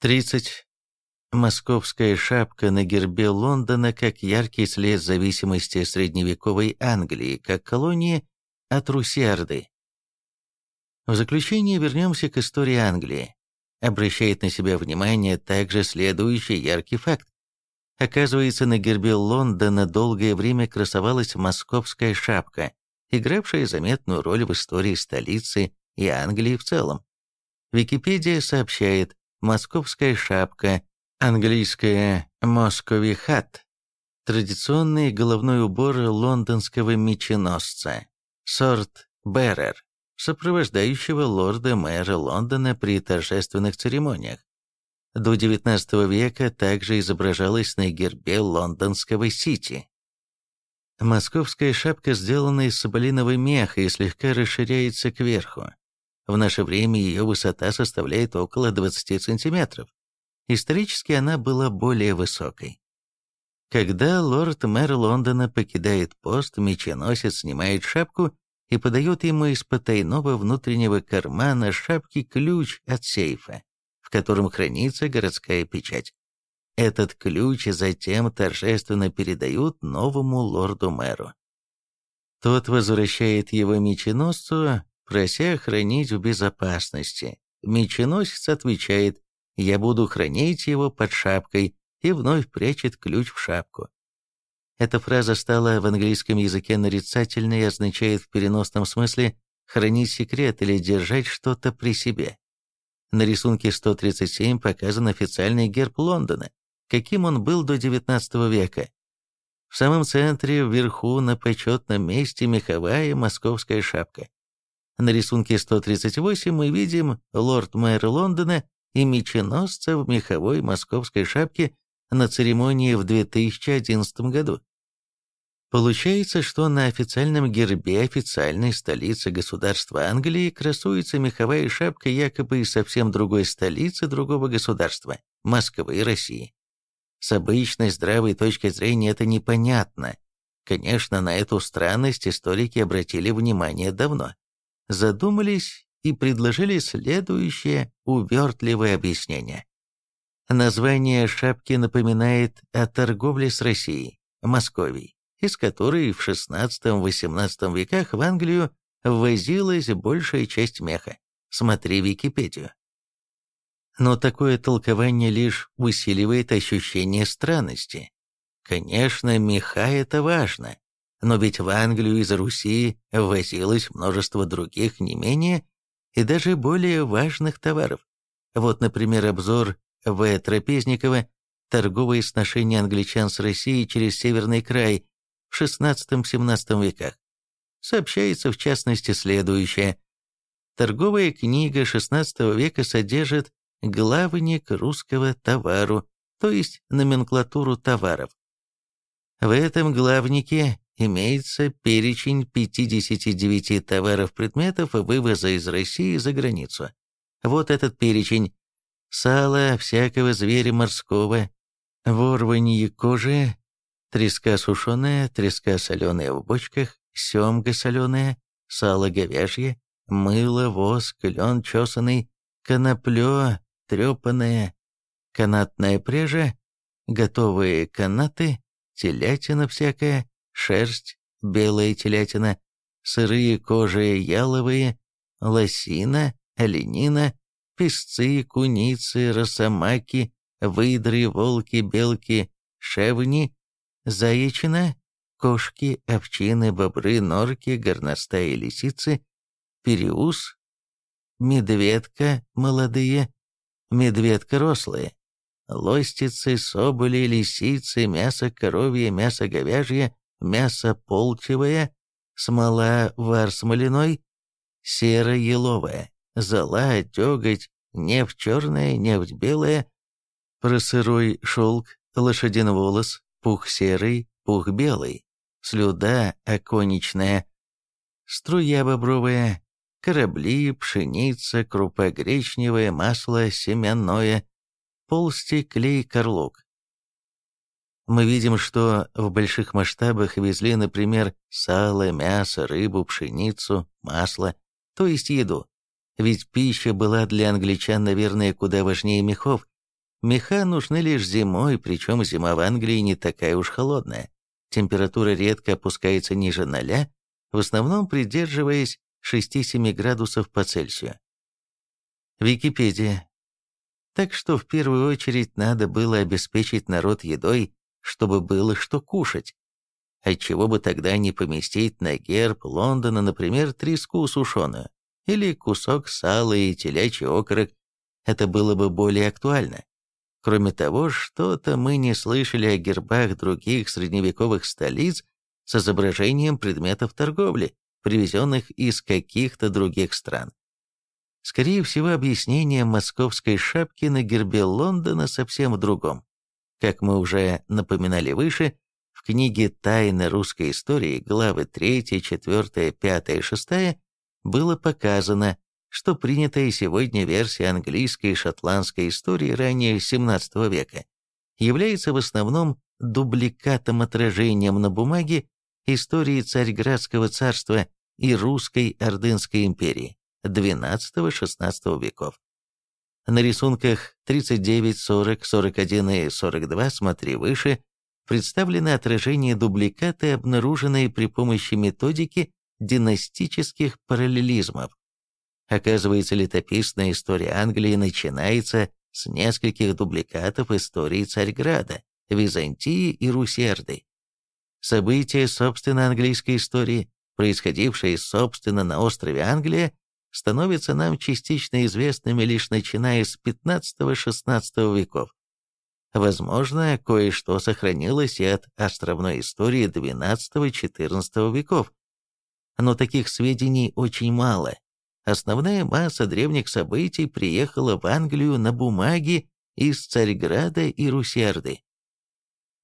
30. Московская шапка на гербе Лондона как яркий след зависимости средневековой Англии, как колонии от Русиарды. В заключение вернемся к истории Англии. Обращает на себя внимание также следующий яркий факт. Оказывается, на гербе Лондона долгое время красовалась московская шапка, игравшая заметную роль в истории столицы и Англии в целом. Википедия сообщает «Московская шапка», английская «Москови хат», традиционный головной убор лондонского меченосца, сорт «Беррер», сопровождающего лорда-мэра Лондона при торжественных церемониях. До XIX века также изображалась на гербе лондонского Сити. Московская шапка сделана из соболиного меха и слегка расширяется кверху. В наше время ее высота составляет около 20 сантиметров. Исторически она была более высокой. Когда лорд-мэр Лондона покидает пост, меченосец снимает шапку и подает ему из потайного внутреннего кармана шапки ключ от сейфа, в котором хранится городская печать. Этот ключ затем торжественно передают новому лорду-мэру. Тот возвращает его меченосцу, прося хранить в безопасности. Меченосец отвечает «Я буду хранить его под шапкой» и вновь прячет ключ в шапку. Эта фраза стала в английском языке нарицательной и означает в переносном смысле хранить секрет или держать что-то при себе. На рисунке 137 показан официальный герб Лондона, каким он был до XIX века. В самом центре, вверху, на почетном месте меховая московская шапка. На рисунке 138 мы видим лорд-мэра Лондона и меченосца в меховой московской шапке на церемонии в 2011 году. Получается, что на официальном гербе официальной столицы государства Англии красуется меховая шапка якобы из совсем другой столицы другого государства – Москвы и России. С обычной здравой точки зрения это непонятно. Конечно, на эту странность историки обратили внимание давно. Задумались и предложили следующее увертливое объяснение. Название шапки напоминает о торговле с Россией, Московией из которой в XVI-XVIII веках в Англию ввозилась большая часть меха. Смотри Википедию. Но такое толкование лишь усиливает ощущение странности. Конечно, меха – это важно, но ведь в Англию из Руси ввозилось множество других не менее и даже более важных товаров. Вот, например, обзор В. Трапезникова «Торговые сношения англичан с Россией через Северный край» в XVI-XVII веках. Сообщается в частности следующее. Торговая книга XVI века содержит главник русского товару, то есть номенклатуру товаров. В этом главнике имеется перечень 59 товаров-предметов вывоза из России за границу. Вот этот перечень. Сало всякого зверя морского, ворванье кожи, треска сушеная, треска соленая в бочках, семга соленая, сало говяжье, мыло, воск, лен чесанный, коноплё трепанное, канатная пряжа, готовые канаты, телятина всякая, шерсть, белая телятина, сырые кожи яловые, лосина, оленина, песцы, куницы, росомаки, выдры, волки, белки, шевни, заячина, кошки, овчины, бобры, норки, горностаи, лисицы, переус, медведка молодые, медведка рослые, лостицы, соболи, лисицы, мясо коровье, мясо говяжье, мясо полчевое, смола вар смоляной, серо-еловая, зола, деготь, нефть черная, нефть белая, просырой шелк, лошадиный волос, пух серый, пух белый, слюда оконечная, струя бобровая, корабли, пшеница, крупа гречневая, масло семенное, полсти, клей, корлук. Мы видим, что в больших масштабах везли, например, сало, мясо, рыбу, пшеницу, масло, то есть еду. Ведь пища была для англичан, наверное, куда важнее мехов, Меха нужны лишь зимой, причем зима в Англии не такая уж холодная. Температура редко опускается ниже ноля, в основном придерживаясь 6-7 градусов по Цельсию. Википедия. Так что в первую очередь надо было обеспечить народ едой, чтобы было что кушать. Отчего бы тогда не поместить на герб Лондона, например, треску сушеную, или кусок сала и телячий окорок, это было бы более актуально. Кроме того, что-то мы не слышали о гербах других средневековых столиц с изображением предметов торговли, привезенных из каких-то других стран. Скорее всего, объяснение московской шапки на гербе Лондона совсем в другом. Как мы уже напоминали выше, в книге «Тайны русской истории» главы 3, 4, 5 и 6 было показано, что принятая сегодня версия английской и шотландской истории ранее XVII века является в основном дубликатом-отражением на бумаге истории Царьградского царства и Русской Ордынской империи XII-XVI веков. На рисунках 39, 40, 41 и 42, смотри выше, представлены отражения дубликаты, обнаруженные при помощи методики династических параллелизмов. Оказывается, летописная история Англии начинается с нескольких дубликатов истории Царьграда, Византии и Русерды. События, собственно, английской истории, происходившие, собственно, на острове Англия, становятся нам частично известными лишь начиная с XV-XVI веков. Возможно, кое-что сохранилось и от островной истории XII-XIV веков. Но таких сведений очень мало, Основная масса древних событий приехала в Англию на бумаге из Царьграда и Русерды.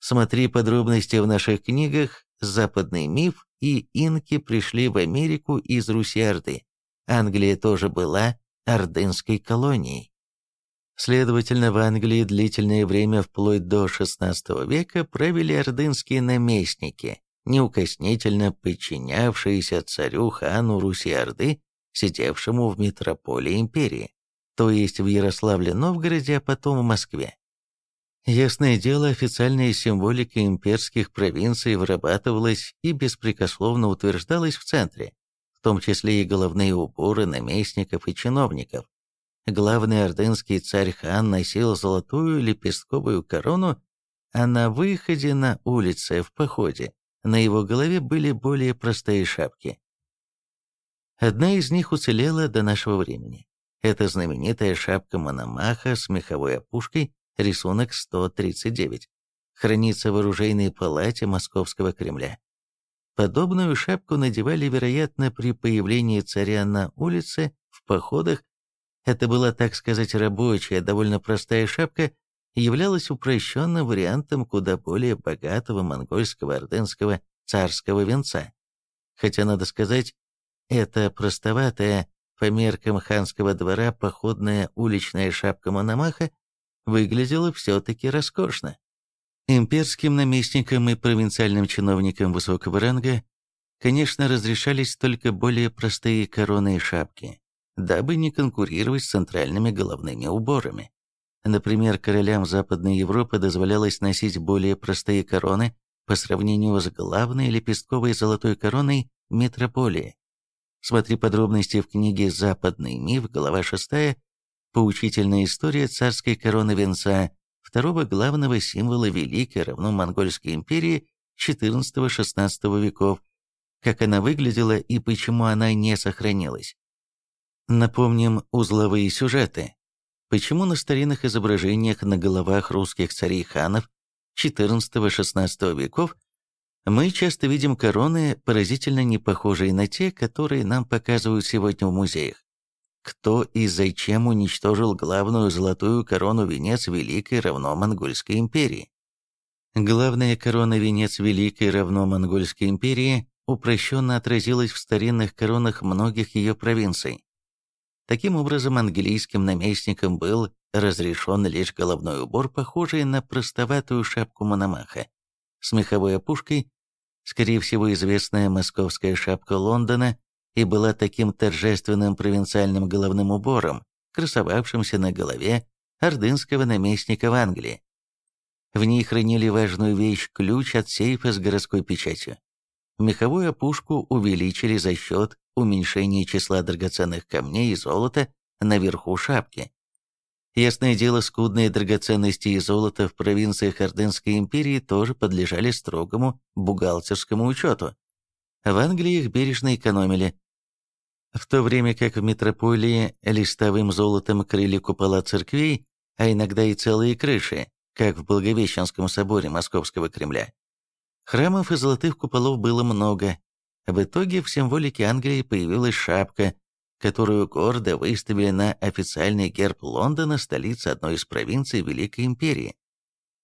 Смотри подробности в наших книгах «Западный миф» и «Инки пришли в Америку из Русерды». Англия тоже была ордынской колонией. Следовательно, в Англии длительное время вплоть до XVI века правили ордынские наместники, неукоснительно подчинявшиеся царю хану Руси-Орды сидевшему в метрополии империи, то есть в Ярославле-Новгороде, а потом в Москве. Ясное дело, официальная символика имперских провинций вырабатывалась и беспрекословно утверждалась в центре, в том числе и головные уборы наместников и чиновников. Главный ордынский царь-хан носил золотую лепестковую корону, а на выходе на улице в походе на его голове были более простые шапки. Одна из них уцелела до нашего времени. Это знаменитая шапка Мономаха с меховой опушкой, рисунок 139. Хранится в оружейной палате Московского Кремля. Подобную шапку надевали, вероятно, при появлении царя на улице, в походах. Это была, так сказать, рабочая, довольно простая шапка, являлась упрощенным вариантом куда более богатого монгольского ордынского царского венца. Хотя, надо сказать, эта простоватая, по меркам ханского двора, походная уличная шапка Мономаха выглядела все-таки роскошно. Имперским наместникам и провинциальным чиновникам высокого ранга, конечно, разрешались только более простые короны и шапки, дабы не конкурировать с центральными головными уборами. Например, королям Западной Европы дозволялось носить более простые короны по сравнению с главной лепестковой золотой короной метрополии. Смотри подробности в книге «Западный миф», глава 6, «Поучительная история царской короны венца», второго главного символа Великой равно Монгольской империи XIV-XVI веков, как она выглядела и почему она не сохранилась. Напомним узловые сюжеты. Почему на старинных изображениях на головах русских царей-ханов XIV-XVI веков мы часто видим короны, поразительно не похожие на те, которые нам показывают сегодня в музеях. Кто и зачем уничтожил главную золотую корону-венец Великой равно Монгольской империи? Главная корона-венец Великой равно Монгольской империи упрощенно отразилась в старинных коронах многих ее провинций. Таким образом, английским наместникам был разрешен лишь головной убор, похожий на простоватую шапку Мономаха, с меховой опушкой, скорее всего известная московская шапка Лондона, и была таким торжественным провинциальным головным убором, красовавшимся на голове ордынского наместника в Англии. В ней хранили важную вещь – ключ от сейфа с городской печатью. Меховую опушку увеличили за счет уменьшения числа драгоценных камней и золота наверху шапки. Ясное дело, скудные драгоценности и золото в провинциях Ордынской империи тоже подлежали строгому бухгалтерскому учету. В Англии их бережно экономили. В то время как в метрополии листовым золотом крыли купола церквей, а иногда и целые крыши, как в Благовещенском соборе Московского Кремля. Храмов и золотых куполов было много. В итоге в символике Англии появилась шапка, которую гордо выставили на официальный герб Лондона, столицы одной из провинций Великой Империи.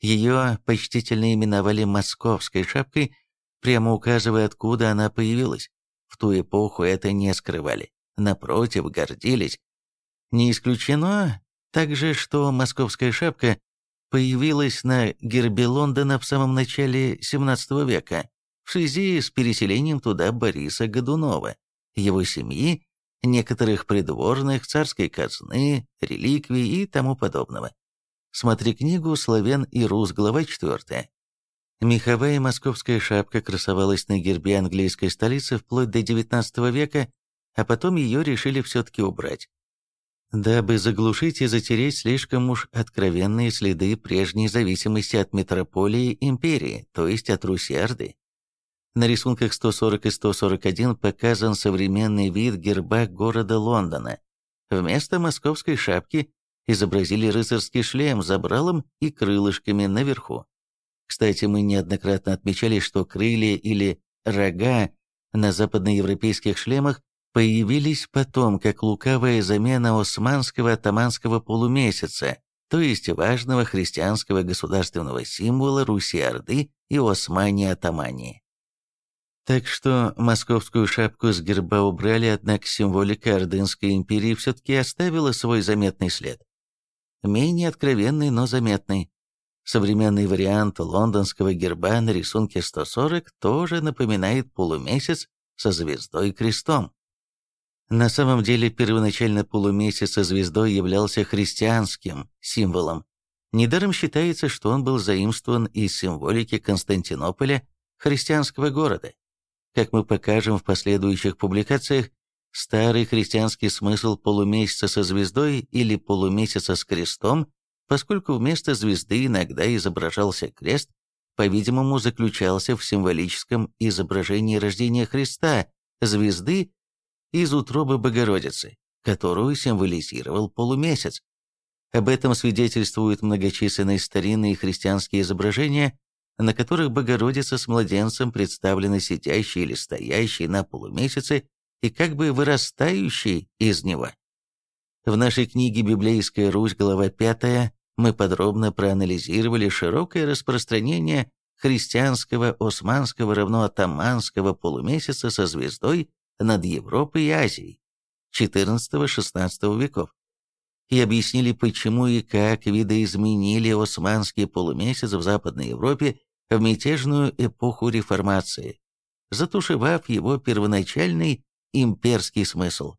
Ее почтительно именовали «московской шапкой», прямо указывая, откуда она появилась. В ту эпоху это не скрывали, напротив, гордились. Не исключено также, что московская шапка появилась на гербе Лондона в самом начале XVII века в связи с переселением туда Бориса Годунова, его семьи некоторых придворных, царской казны, реликвий и тому подобного. Смотри книгу «Славян и Рус», глава 4. Меховая московская шапка красовалась на гербе английской столицы вплоть до XIX века, а потом ее решили все-таки убрать. Дабы заглушить и затереть слишком уж откровенные следы прежней зависимости от метрополии империи, то есть от Руси-Орды. На рисунках 140 и 141 показан современный вид герба города Лондона. Вместо московской шапки изобразили рыцарский шлем с забралом и крылышками наверху. Кстати, мы неоднократно отмечали, что крылья или рога на западноевропейских шлемах появились потом как лукавая замена османского атаманского полумесяца, то есть важного христианского государственного символа Руси-Орды и Османии-Атамании. Так что московскую шапку с герба убрали, однако символика Ордынской империи все-таки оставила свой заметный след. Менее откровенный, но заметный. Современный вариант лондонского герба на рисунке 140 тоже напоминает полумесяц со звездой-крестом. На самом деле первоначально полумесяц со звездой являлся христианским символом. Недаром считается, что он был заимствован из символики Константинополя, христианского города. Как мы покажем в последующих публикациях, старый христианский смысл полумесяца со звездой или полумесяца с крестом, поскольку вместо звезды иногда изображался крест, по-видимому, заключался в символическом изображении рождения Христа, звезды из утробы Богородицы, которую символизировал полумесяц. Об этом свидетельствуют многочисленные старинные христианские изображения, на которых Богородица с младенцем представлены сидящей или стоящей на полумесяце и как бы вырастающей из него. В нашей книге «Библейская Русь», глава 5, мы подробно проанализировали широкое распространение христианского османского равно атаманского полумесяца со звездой над Европой и Азией XIV-XVI веков и объяснили, почему и как видоизменили османский полумесяц в Западной Европе в мятежную эпоху реформации, затушевав его первоначальный имперский смысл.